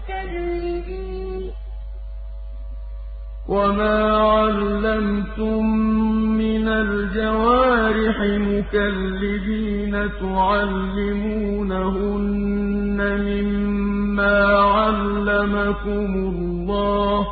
مُكَلِّبِينَ وَمَا عَلَّمْتُم مِّنَ الْجَوَارِحِ مُكَلِّبِينَ تُعَلِّمُونَهُنَّ مِمَّا عَلَّمَكُمُ اللَّهُ ۖ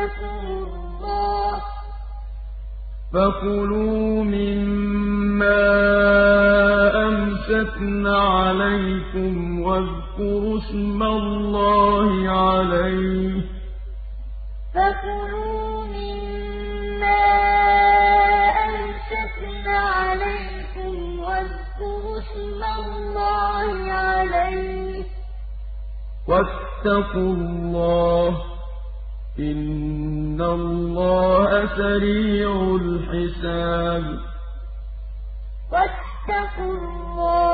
عَلَّمَكُمُ اللَّهُ ۖ فَكُلُوا مِمَّا أَمْسَكْنَ عَلَيْكُمْ وَاذْكُرُوا اسْمَ اللَّهِ عَلَيْهِ ۖ وَاتَّقُوا اللَّهَ ۚ إِنَّ اللَّهَ سَرِيعُ الْحِسَابِ وَاتَّقُوا اللَّهَ ۚ